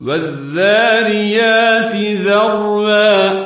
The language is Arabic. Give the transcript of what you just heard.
والذاريات ذروا